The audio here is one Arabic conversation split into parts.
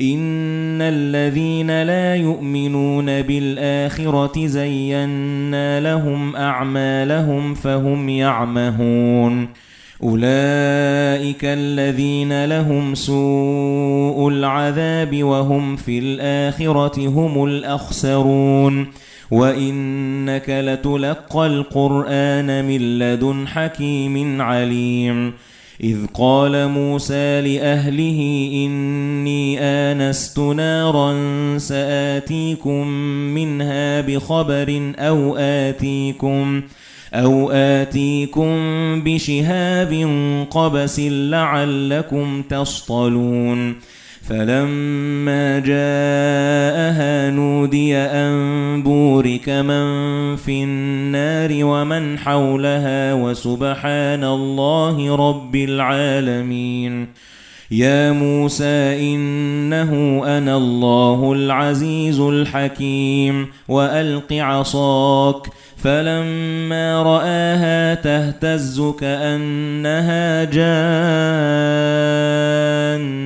إِنَّ الَّذِينَ لَا يُؤْمِنُونَ بِالْآخِرَةِ زَيَّنَّا لَهُمْ أَعْمَالَهُمْ فَهُمْ يَعْمَهُونَ أُولَئِكَ الَّذِينَ لَهُمْ سُوءُ الْعَذَابِ وَهُمْ فِي الْآخِرَةِ هُمُ الْأَخْسَرُونَ وَإِنَّكَ لَتُلَقَّى الْقُرْآنَ مِنْ لَدُنْ حَكِيمٍ عَلِيمٍ إِذْ قَالَ مُوسَى لِأَهْلِهِ إِنِّي آنَسْتُ نَارًا سَآتِيكُم مِّنْهَا بِخَبَرٍ أَوْ آتِيكُمْ أَوْ آتِيكُمْ بِشِهَابٍ قَبَسٍ لَّعَلَّكُمْ تَصْطَلُونَ فَلَمَّا جَاءَهَا نُودِيَ أَن بُورِكَ مَن فِي النَّارِ وَمَنْ حَوْلَهَا وَسُبْحَانَ اللَّهِ رَبِّ الْعَالَمِينَ. يَا مُوسَى إِنَّهُ أَنَا اللَّهُ الْعَزِيزُ الْحَكِيمُ. وَأَلْقِ عَصَاكَ. فَلَمَّا رَآهَا تَهْتَزُّ كَأَنَّهَا جَانٌّ.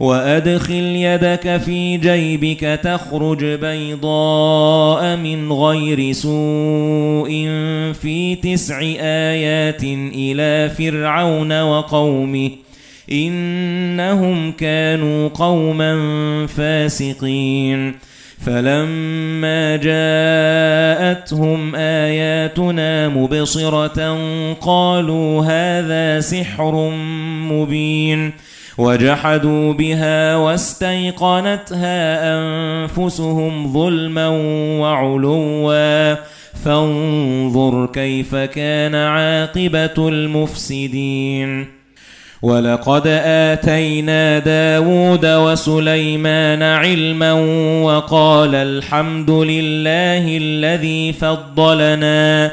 وَأَدْخِلْ يَدَكَ فِي جَيْبِكَ تَخْرُجْ بَيْضَاءَ مِنْ غَيْرِ سُوءٍ فِي تِسْعِ آيَاتٍ إِلَى فِرْعَوْنَ وَقَوْمِهِ إِنَّهُمْ كَانُوا قَوْمًا فَاسِقِينَ. فَلَمَّا جَاءَتْهُمْ آيَاتُنَا مُبْصِرَةً قَالُوا هَذَا سِحْرٌ مُبِينٌ. وَجَحَدُوا بِهَا وَاسْتَيْقَنَتْهَا أَنفُسُهُمْ ظُلْمًا وَعُلُوًّا. فَانظُرْ كَيْفَ كَانَ عَاقِبَةُ الْمُفْسِدِينَ. وَلَقَدْ آتَيْنَا دَاوُودَ وَسُلَيْمَانَ عِلْمًا وَقَالَ الْحَمْدُ لِلَّهِ الَّذِي فَضَّلَنَا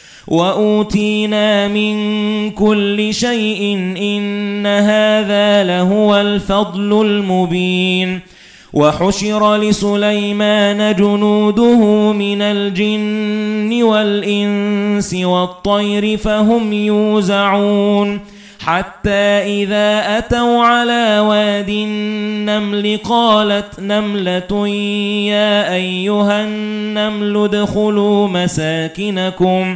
وَأُوتِينَا مِنْ كُلِّ شَيْءٍ إِنَّ هَذَا لَهُوَ الْفَضْلُ الْمُبِينُ وَحُشِرَ لِسُلَيْمَانَ جُنُودُهُ مِنَ الْجِنِّ وَالْإِنسِ وَالطَّيْرِ فَهُمْ يُوزَعُونَ حَتَّى إِذَا أَتَوْا عَلَى وَادِ النَّمْلِ قَالَتْ نَمْلَةٌ يَا أَيُّهَا النَّمْلُ ادْخُلُوا مَسَاكِنَكُمْ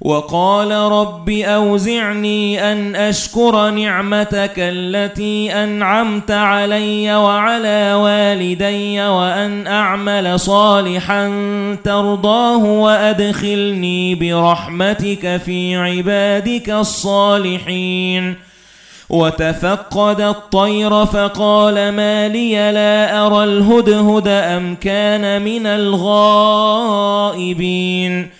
وَقَالَ رَبِّ أَوْزِعْنِي أَنْ أَشْكُرَ نِعْمَتَكَ الَّتِي أَنْعَمْتَ عَلَيَّ وَعَلَى وَالِدَيَّ وَأَنْ أَعْمَلَ صَالِحًا تَرْضَاهُ وَأَدْخِلْنِي بِرَحْمَتِكَ فِي عِبَادِكَ الصَّالِحِينَ. وَتَفَقَّدَ الطَّيْرَ فَقَالَ مَا لِيَ لَا أَرَى الْهُدْهُدَ أَمْ كَانَ مِنَ الْغَائِبِينَ.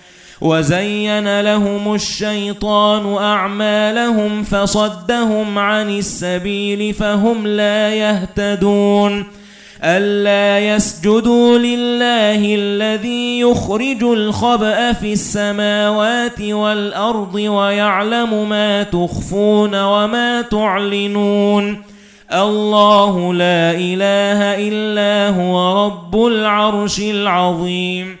وَزَيَّنَ لَهُمُ الشَّيْطَانُ أَعْمَالَهُمْ فَصَدَّهُمْ عَنِ السَّبِيلِ فَهُمْ لَا يَهْتَدُونَ. أَلَّا يَسْجُدُوا لِلَّهِ الَّذِي يُخْرِجُ الْخَبْءَ فِي السَّمَاوَاتِ وَالْأَرْضِ وَيَعْلَمُ مَا تُخْفُونَ وَمَا تُعْلِنُونَ. اللَّهُ لَا إِلَٰهَ إِلَّا هُوَ رَبُّ الْعَرْشِ الْعَظِيمِ.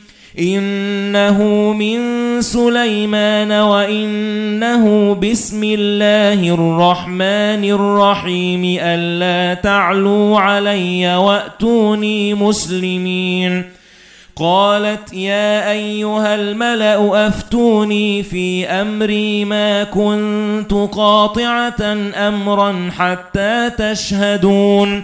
إِنَّهُ مِن سُلَيْمَانَ وَإِنَّهُ بِسْمِ اللَّهِ الرَّحْمَنِ الرَّحِيمِ أَلَّا تَعْلُوا عَلَيَّ وَأْتُونِي مُسْلِمِينَ. قالت يا أيها الملأ أفتوني في أمري ما كنت قاطعة أمرا حتى تشهدون.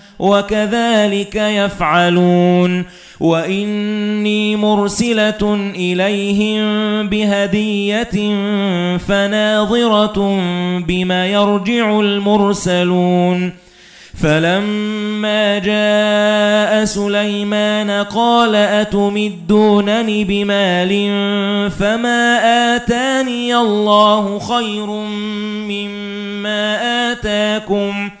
وكذلك يفعلون. وَإِنِّي مُرْسِلَةٌ إِلَيْهِمْ بِهَدِيَّةٍ فَنَاظِرَةٌ بِمَ يَرْجِعُ الْمُرْسَلُونَ. فَلَمَّا جَاءَ سُلَيْمَانَ قَالَ أَتُمِدُّونَنِ بِمَالٍ فَمَا آتَانِيَ اللَّهُ خَيْرٌ مِّمَّا آتَاكُمْ؟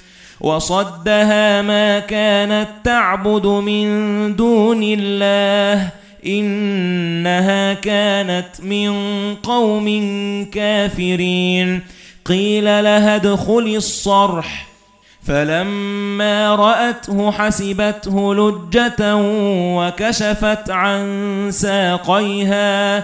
وصدها ما كانت تعبد من دون الله إنها كانت من قوم كافرين. قيل لها ادخل الصرح. فَلَمَّا رَأَتْهُ حَسِبَتْهُ لُجَّةً وَكَشَفَتْ عَن سَاقَيْهَا.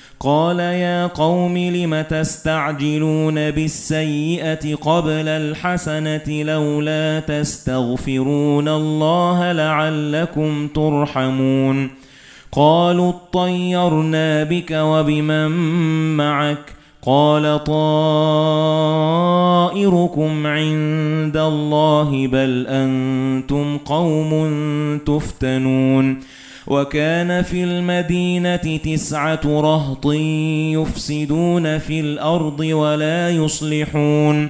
قَالَ يَا قَوْمِ لِمَ تَسْتَعْجِلُونَ بِالسَّيِّئَةِ قَبْلَ الْحَسَنَةِ لَوْلَا تَسْتَغْفِرُونَ اللَّهَ لَعَلَّكُمْ تُرْحَمُونَ قَالُوا اطَّيَّرْنَا بِكَ وَبِمَن مَّعَكَ قَالَ طَائِرُكُمْ عِندَ اللَّهِ بَلْ أَنْتُمْ قَوْمٌ تُفْتَنُونَ وَكَانَ فِي الْمَدِينَةِ تِسْعَةُ رَهْطٍ يُفْسِدُونَ فِي الْأَرْضِ وَلَا يُصْلِحُونَ.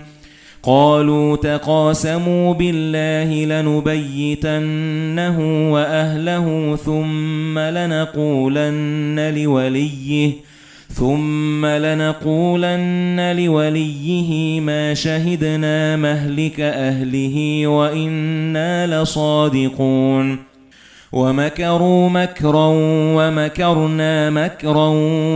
قَالُوا تَقَاسَمُوا بِاللَّهِ لَنُبَيِّتَنَّهُ وَأَهْلَهُ ثُمَّ لَنَقُولَنَّ لِوَلِيِّهِ ثُمَّ لَنَقُولَنَّ لِوَلِيِّهِ مَا شَهِدْنَا مَهْلِكَ أَهْلِهِ وَإِنَّا لَصَادِقُونَ. وَمَكَرُوا مَكْرًا وَمَكَرْنَا مَكْرًا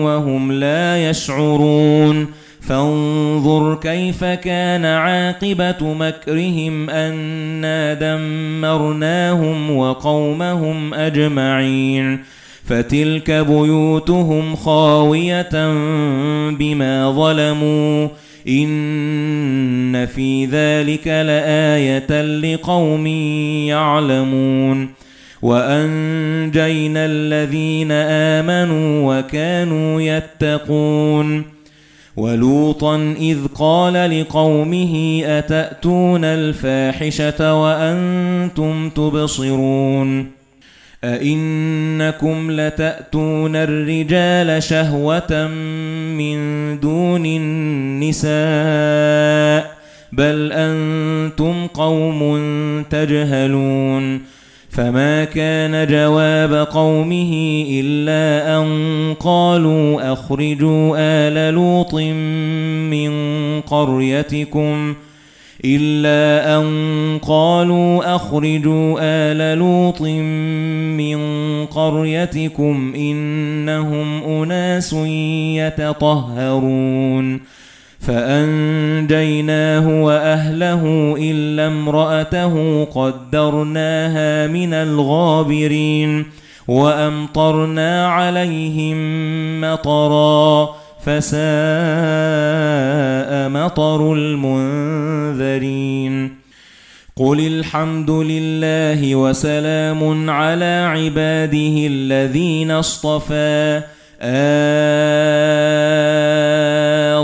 وَهُمْ لَا يَشْعُرُونَ. فَانظُرْ كَيْفَ كَانَ عَاقِبَةُ مَكْرِهِمْ أَنَّا دَمَّرْنَاهُمْ وَقَوْمَهُمْ أَجْمَعِينَ. فَتِلْكَ بُيُوتُهُمْ خَاوِيَةً بِمَا ظَلَمُوا. إِنَّ فِي ذَلِكَ لَآيَةً لِقَوْمٍ يَعْلَمُونَ. وَأَنجَيْنَا الَّذِينَ آمَنُوا وَكَانُوا يَتَّقُونَ وَلُوطًا إِذْ قَالَ لِقَوْمِهِ أَتَأْتُونَ الْفَاحِشَةَ وَأَنْتُمْ تُبْصِرُونَ أَئِنَّكُمْ لَتَأْتُونَ الرِّجَالَ شَهْوَةً مِنْ دُونِ النِّسَاءِ بَلْ أَنْتُمْ قَوْمٌ تَجْهَلُونَ فَمَا كَانَ جَوَابَ قَوْمِهِ إِلَّا أَن قَالُوا أَخْرِجُوا آلَ لُوطٍ مِنْ قَرْيَتِكُمْ إِلَّا أَن قَالُوا أَخْرِجُوا آلَ لُوطٍ مِنْ قَرْيَتِكُمْ إِنَّهُمْ أُنَاسٌ يَتَطَهَّرُونَ فَأَنجَيْنَاهُ وَأَهْلَهُ إِلَّا امْرَأَتَهُ قَدَّرْنَاهَا مِنَ الْغَابِرِينَ وَأَمْطَرْنَا عَلَيْهِمْ مَطَرًا فَسَاءَ مَطَرُ الْمُنذَرِينَ قُلِ الْحَمْدُ لِلَّهِ وَسَلَامٌ عَلَى عِبَادِهِ الَّذِينَ اصْطَفَى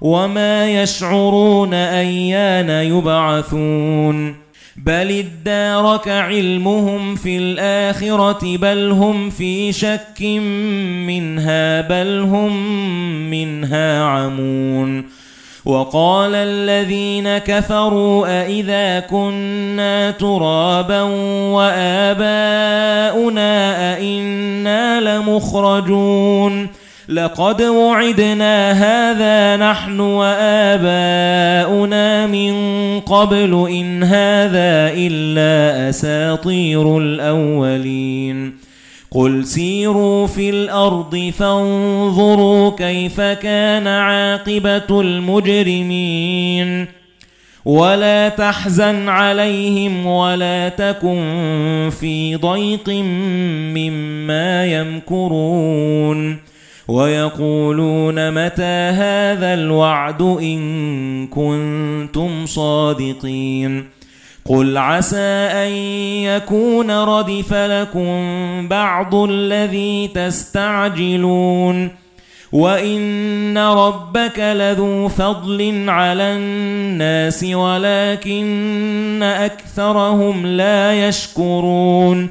وَمَا يَشْعُرُونَ أَيَّانَ يُبْعَثُونَ بَلِ ادَّارَكَ عِلْمُهُمْ فِي الْآخِرَةِ بَلْ هُمْ فِي شَكٍّ مِنْهَا بَلْ هُمْ مِنْهَا عَمُونَ وَقَالَ الَّذِينَ كَفَرُوا أَإِذَا كُنَّا تُرَابًا وَآبَاؤُنَا أَإِنَّا لَمُخْرَجُونَ لَقَدْ وُعِدْنَا هَذَا نَحْنُ وَآبَاؤُنَا مِنْ قَبْلُ إِنْ هَذَا إِلَّا أَسَاطِيرُ الْأَوَّلِينَ. قُلْ سِيرُوا فِي الْأَرْضِ فَانظُرُوا كَيْفَ كَانَ عَاقِبَةُ الْمُجْرِمِينَ. وَلَا تَحْزَنْ عَلَيْهِمْ وَلَا تَكُنْ فِي ضَيْقٍ مِّمَّا يَمْكُرُونَ. وَيَقُولُونَ مَتَى هَذَا الْوَعْدُ إِن كُنتُمْ صَادِقِينَ قُلْ عَسَى أَن يَكُونَ رَدِفَ لَكُم بَعْضُ الَّذِي تَسْتَعْجِلُونَ وَإِنَّ رَبَّكَ لَذُو فَضْلٍ عَلَى النَّاسِ وَلَكِنَّ أَكْثَرَهُمْ لَا يَشْكُرُونَ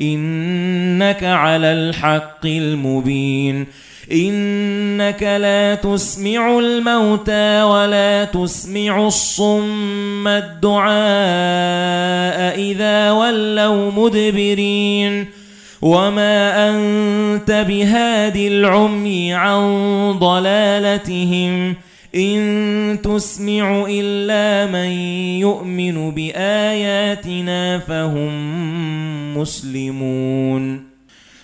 إِنَّكَ عَلَى الْحَقِّ الْمُبِينِ. إِنَّكَ لَا تُسْمِعُ الْمَوْتَى وَلَا تُسْمِعُ الصُّمَّ الدُّعَاءَ إِذَا وَلَّوْا مُدْبِرِينَ. وَمَا أَنْتَ بِهَادِ الْعُمْيِ عَنْ ضَلَالَتِهِمْ. إِن تُسْمِعُ إِلَّا مَن يُؤْمِنُ بِآيَاتِنَا فَهُم مُسْلِمُونَ.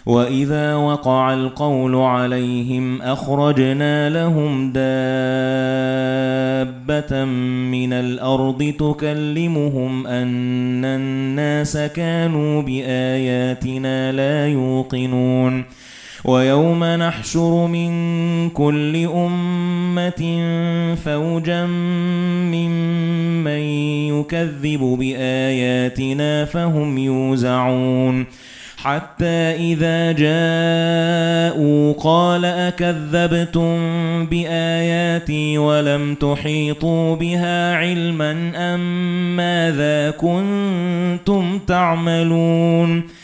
وَإِذَا وَقَعَ الْقَوْلُ عَلَيْهِمْ أَخْرَجْنَا لَهُمْ دَابَّةً مِنَ الْأَرْضِ تُكَلِّمُهُمْ أَنَّ النَّاسَ كَانُوا بِآيَاتِنَا لَا يُوقِنُونَ. وَيَوْمَ نَحْشُرُ مِنْ كُلِّ أُمَّةٍ فَوْجًا مِّمَّن يُكَذِّبُ بِآيَاتِنَا فَهُمْ يُوزَعُونَ. حَتَّى إِذَا جَاءُوا قَالَ أَكَذَّبْتُمْ بِآيَاتِي وَلَمْ تُحِيطُوا بِهَا عِلْمًا أَمْ مَاذَا كُنتُمْ تَعْمَلُونَ؟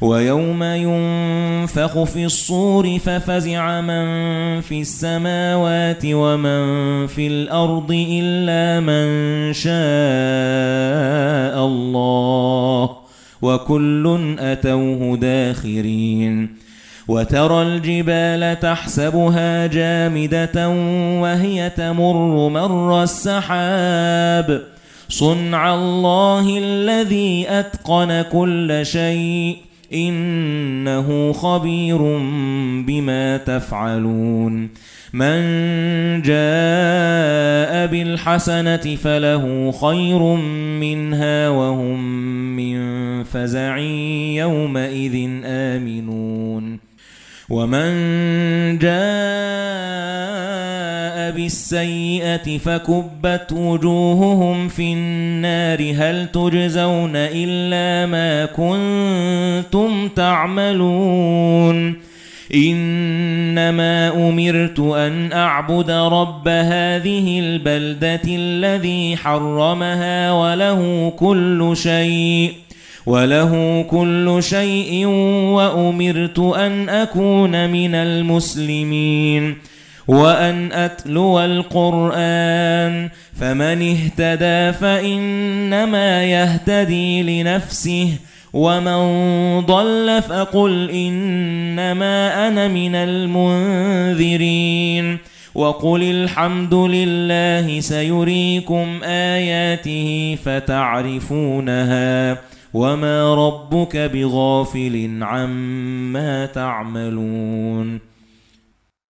وَيَوْمَ يُنفَخُ فِي الصُّورِ فَفَزِعَ مَن فِي السَّمَاوَاتِ وَمَن فِي الْأَرْضِ إِلَّا مَن شَاءَ اللَّهُ وَكُلٌّ أَتَوْهُ دَاخِرِينَ وَتَرَى الْجِبَالَ تَحْسَبُهَا جَامِدَةً وَهِيَ تَمُرُّ مَرَّ السَّحَابِ صُنْعَ اللَّهِ الَّذِي أَتْقَنَ كُلَّ شَيْءٍ إِنَّهُ خَبِيرٌ بِمَا تَفْعَلُونَ. مَنْ جَاءَ بِالْحَسَنَةِ فَلَهُ خَيْرٌ مِنْهَا وَهُمْ مِنْ فَزَعٍ يَوْمَئِذٍ آمِنُونَ. وَمَنْ جَاءَ بِالسَّيِّئَةِ فَكُبَّتْ وُجُوهُهُمْ فِي النَّارِ هَلْ تُجْزَوْنَ إِلَّا مَا كُنتُمْ تَعْمَلُونَ إِنَّمَا أُمِرْتُ أَنْ أَعْبُدَ رَبَّ هَذِهِ الْبَلْدَةِ الَّذِي حَرَّمَهَا وَلَهُ كُلُّ شَيْءٍ وَلَهُ كُلُّ شَيْءٍ وَأُمِرْتُ أَنْ أَكُونَ مِنَ الْمُسْلِمِينَ وَأَنْ أَتْلُوَ الْقُرْآنَ فَمَنِ اهْتَدَى فَإِنَّمَا يَهْتَدِي لِنَفْسِهِ وَمَن ضَلَّ فَقُلْ إِنَّمَا أَنَا مِنَ الْمُنذِرِينَ وَقُلِ الْحَمْدُ لِلَّهِ سَيُرِيكُمْ آيَاتِهِ فَتَعْرِفُونَهَا وَمَا رَبُّكَ بِغَافِلٍ عَمَّا تَعْمَلُونَ